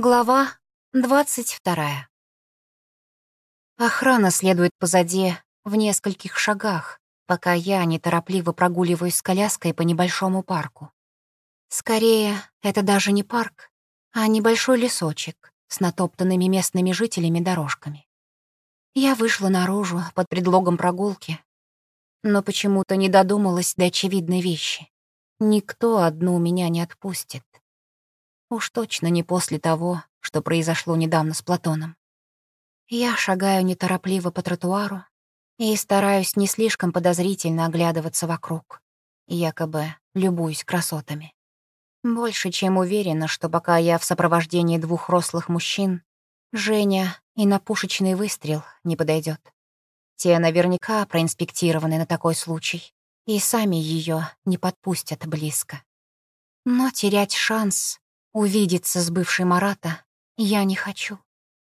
Глава двадцать вторая. Охрана следует позади в нескольких шагах, пока я неторопливо прогуливаюсь с коляской по небольшому парку. Скорее, это даже не парк, а небольшой лесочек с натоптанными местными жителями дорожками. Я вышла наружу под предлогом прогулки, но почему-то не додумалась до очевидной вещи. Никто одну меня не отпустит. Уж точно не после того, что произошло недавно с Платоном. Я шагаю неторопливо по тротуару и стараюсь не слишком подозрительно оглядываться вокруг, якобы любуюсь красотами. Больше чем уверена, что пока я в сопровождении двух рослых мужчин, Женя и на пушечный выстрел не подойдет. Те наверняка проинспектированы на такой случай, и сами ее не подпустят близко. Но терять шанс Увидеться с бывшей Марата я не хочу.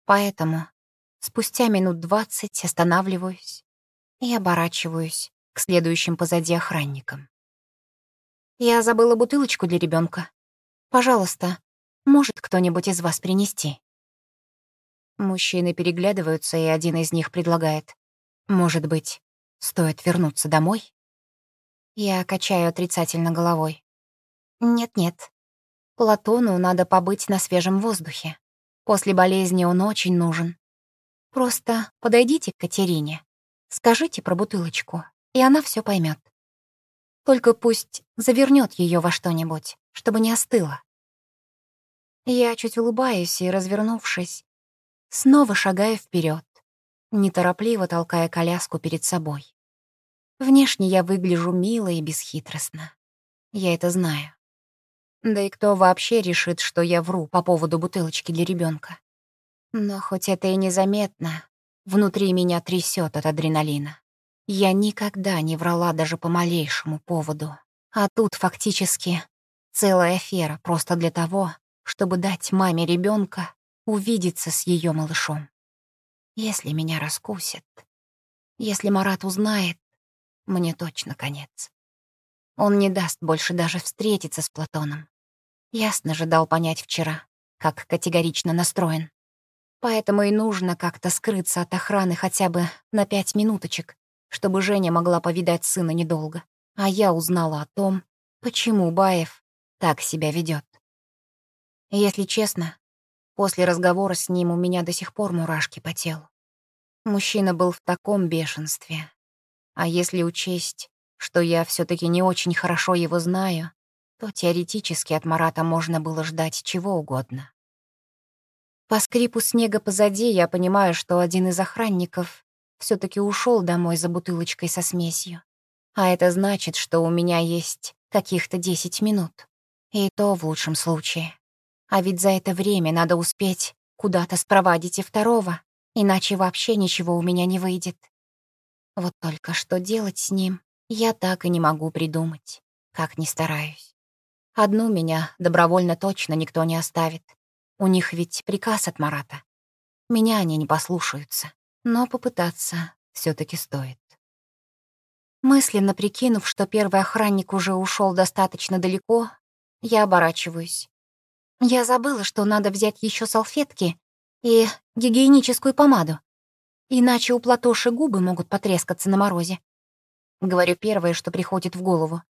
Поэтому спустя минут двадцать останавливаюсь и оборачиваюсь к следующим позади охранникам. Я забыла бутылочку для ребенка. Пожалуйста, может кто-нибудь из вас принести? Мужчины переглядываются, и один из них предлагает. Может быть, стоит вернуться домой? Я качаю отрицательно головой. Нет-нет, Платону надо побыть на свежем воздухе. После болезни он очень нужен. Просто подойдите к Катерине, скажите про бутылочку, и она все поймет. Только пусть завернет ее во что-нибудь, чтобы не остыло. Я чуть улыбаюсь и, развернувшись, снова шагаю вперед, неторопливо толкая коляску перед собой. Внешне я выгляжу мило и бесхитростно. Я это знаю. Да и кто вообще решит, что я вру по поводу бутылочки для ребенка? Но хоть это и незаметно, внутри меня трясет от адреналина. Я никогда не врала даже по малейшему поводу. А тут фактически целая афера просто для того, чтобы дать маме ребенка увидеться с ее малышом. Если меня раскусят, если Марат узнает, мне точно конец. Он не даст больше даже встретиться с Платоном. Ясно же дал понять вчера, как категорично настроен. Поэтому и нужно как-то скрыться от охраны хотя бы на пять минуточек, чтобы Женя могла повидать сына недолго. А я узнала о том, почему Баев так себя ведет. Если честно, после разговора с ним у меня до сих пор мурашки по телу. Мужчина был в таком бешенстве. А если учесть, что я все таки не очень хорошо его знаю, то теоретически от Марата можно было ждать чего угодно. По скрипу снега позади я понимаю, что один из охранников все таки ушел домой за бутылочкой со смесью. А это значит, что у меня есть каких-то 10 минут. И то в лучшем случае. А ведь за это время надо успеть куда-то спровадить и второго, иначе вообще ничего у меня не выйдет. Вот только что делать с ним, я так и не могу придумать, как ни стараюсь. Одну меня добровольно точно никто не оставит. У них ведь приказ от Марата. Меня они не послушаются, но попытаться все таки стоит. Мысленно прикинув, что первый охранник уже ушел достаточно далеко, я оборачиваюсь. Я забыла, что надо взять еще салфетки и гигиеническую помаду. Иначе у Платоши губы могут потрескаться на морозе. Говорю первое, что приходит в голову.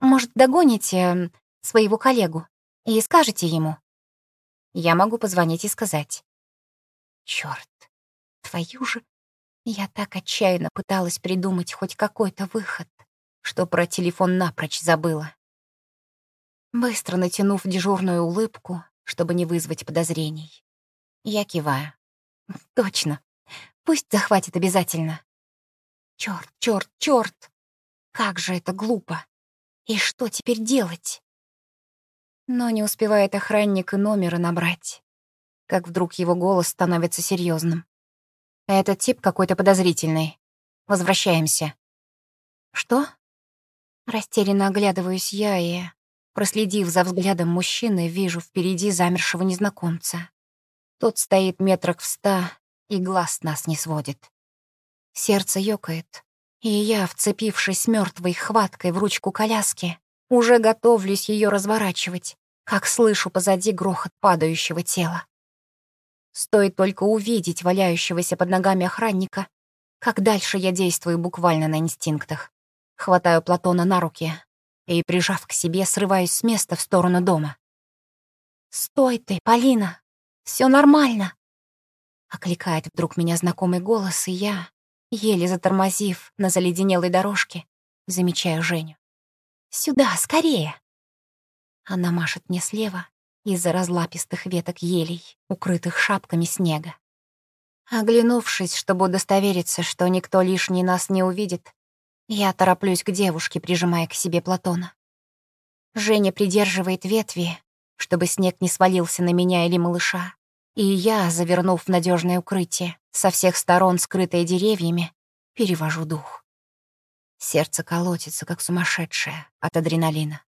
Может, догоните своего коллегу и скажете ему? Я могу позвонить и сказать. Чёрт, твою же... Я так отчаянно пыталась придумать хоть какой-то выход, что про телефон напрочь забыла. Быстро натянув дежурную улыбку, чтобы не вызвать подозрений, я киваю. Точно. Пусть захватит обязательно. Чёрт, чёрт, чёрт! Как же это глупо! И что теперь делать? Но не успевает охранник и номера набрать, как вдруг его голос становится серьезным. Этот тип какой-то подозрительный. Возвращаемся. Что? Растерянно оглядываюсь я и, проследив за взглядом мужчины, вижу впереди замершего незнакомца. Тот стоит метрах в ста и глаз нас не сводит. Сердце ёкает, и я, вцепившись мертвой хваткой в ручку коляски, уже готовлюсь ее разворачивать, как слышу позади грохот падающего тела. Стоит только увидеть валяющегося под ногами охранника, как дальше я действую буквально на инстинктах. Хватаю Платона на руки и, прижав к себе, срываюсь с места в сторону дома. «Стой ты, Полина! Все нормально!» Окликает вдруг меня знакомый голос, и я, еле затормозив на заледенелой дорожке, замечаю Женю. «Сюда, скорее!» Она машет мне слева из-за разлапистых веток елей, укрытых шапками снега. Оглянувшись, чтобы удостовериться, что никто лишний нас не увидит, я тороплюсь к девушке, прижимая к себе Платона. Женя придерживает ветви, чтобы снег не свалился на меня или малыша, и я, завернув в надежное укрытие, со всех сторон скрытое деревьями, перевожу дух. Сердце колотится, как сумасшедшее от адреналина.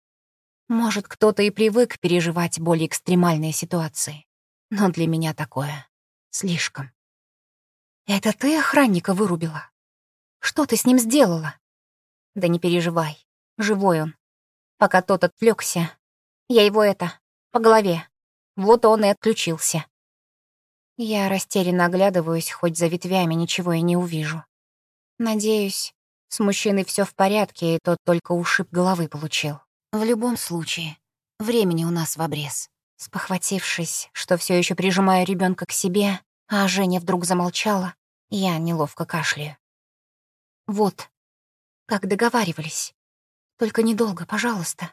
Может, кто-то и привык переживать более экстремальные ситуации, но для меня такое слишком. «Это ты охранника вырубила? Что ты с ним сделала?» «Да не переживай, живой он. Пока тот отвлекся, я его это, по голове. Вот он и отключился». Я растерянно оглядываюсь, хоть за ветвями ничего и не увижу. Надеюсь, с мужчиной все в порядке, и тот только ушиб головы получил. В любом случае, времени у нас в обрез. Спохватившись, что все еще прижимаю ребенка к себе, а Женя вдруг замолчала, я неловко кашляю. Вот, как договаривались. Только недолго, пожалуйста.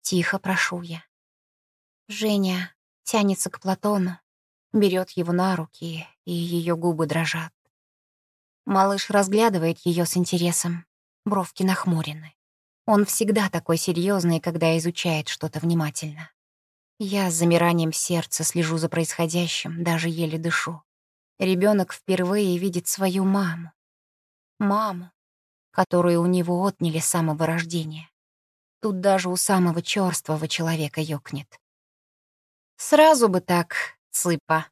Тихо прошу я. Женя тянется к Платону, берет его на руки, и ее губы дрожат. Малыш разглядывает ее с интересом, бровки нахмурены. Он всегда такой серьезный, когда изучает что-то внимательно. Я с замиранием сердца слежу за происходящим, даже еле дышу. Ребенок впервые видит свою маму. Маму, которую у него отняли с самого рождения. Тут даже у самого черствого человека ёкнет. Сразу бы так, цыпа.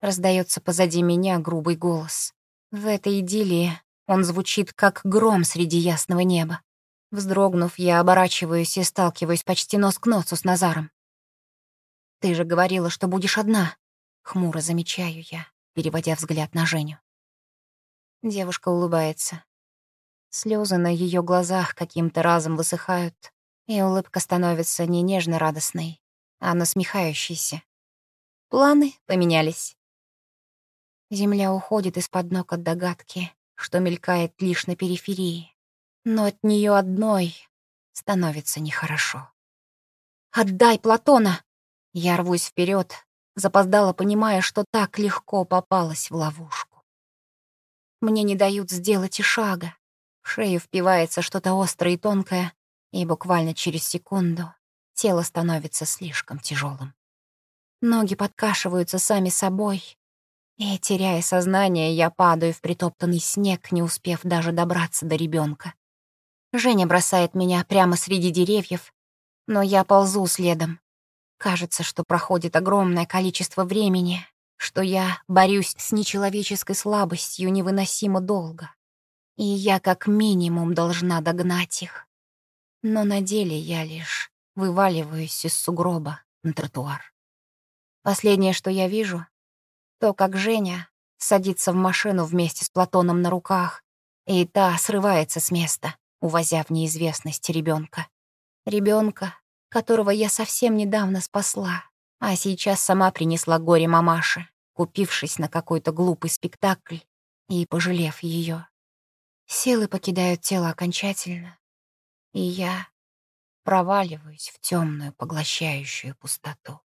Раздается позади меня грубый голос. В этой идиллии он звучит как гром среди ясного неба. Вздрогнув, я оборачиваюсь и сталкиваюсь почти нос к носу с Назаром. «Ты же говорила, что будешь одна», — хмуро замечаю я, переводя взгляд на Женю. Девушка улыбается. Слезы на ее глазах каким-то разом высыхают, и улыбка становится не нежно-радостной, а насмехающейся. Планы поменялись. Земля уходит из-под ног от догадки, что мелькает лишь на периферии. Но от нее одной становится нехорошо. «Отдай Платона!» Я рвусь вперед, запоздала, понимая, что так легко попалась в ловушку. Мне не дают сделать и шага. В шею впивается что-то острое и тонкое, и буквально через секунду тело становится слишком тяжелым. Ноги подкашиваются сами собой, и, теряя сознание, я падаю в притоптанный снег, не успев даже добраться до ребенка. Женя бросает меня прямо среди деревьев, но я ползу следом. Кажется, что проходит огромное количество времени, что я борюсь с нечеловеческой слабостью невыносимо долго. И я как минимум должна догнать их. Но на деле я лишь вываливаюсь из сугроба на тротуар. Последнее, что я вижу, то, как Женя садится в машину вместе с Платоном на руках, и та срывается с места, увозя в неизвестность ребенка. Ребенка, которого я совсем недавно спасла, а сейчас сама принесла горе мамаше, купившись на какой-то глупый спектакль и пожалев ее. Силы покидают тело окончательно, и я проваливаюсь в темную поглощающую пустоту.